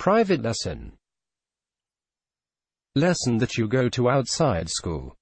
Private lesson. Lesson that you go to outside school.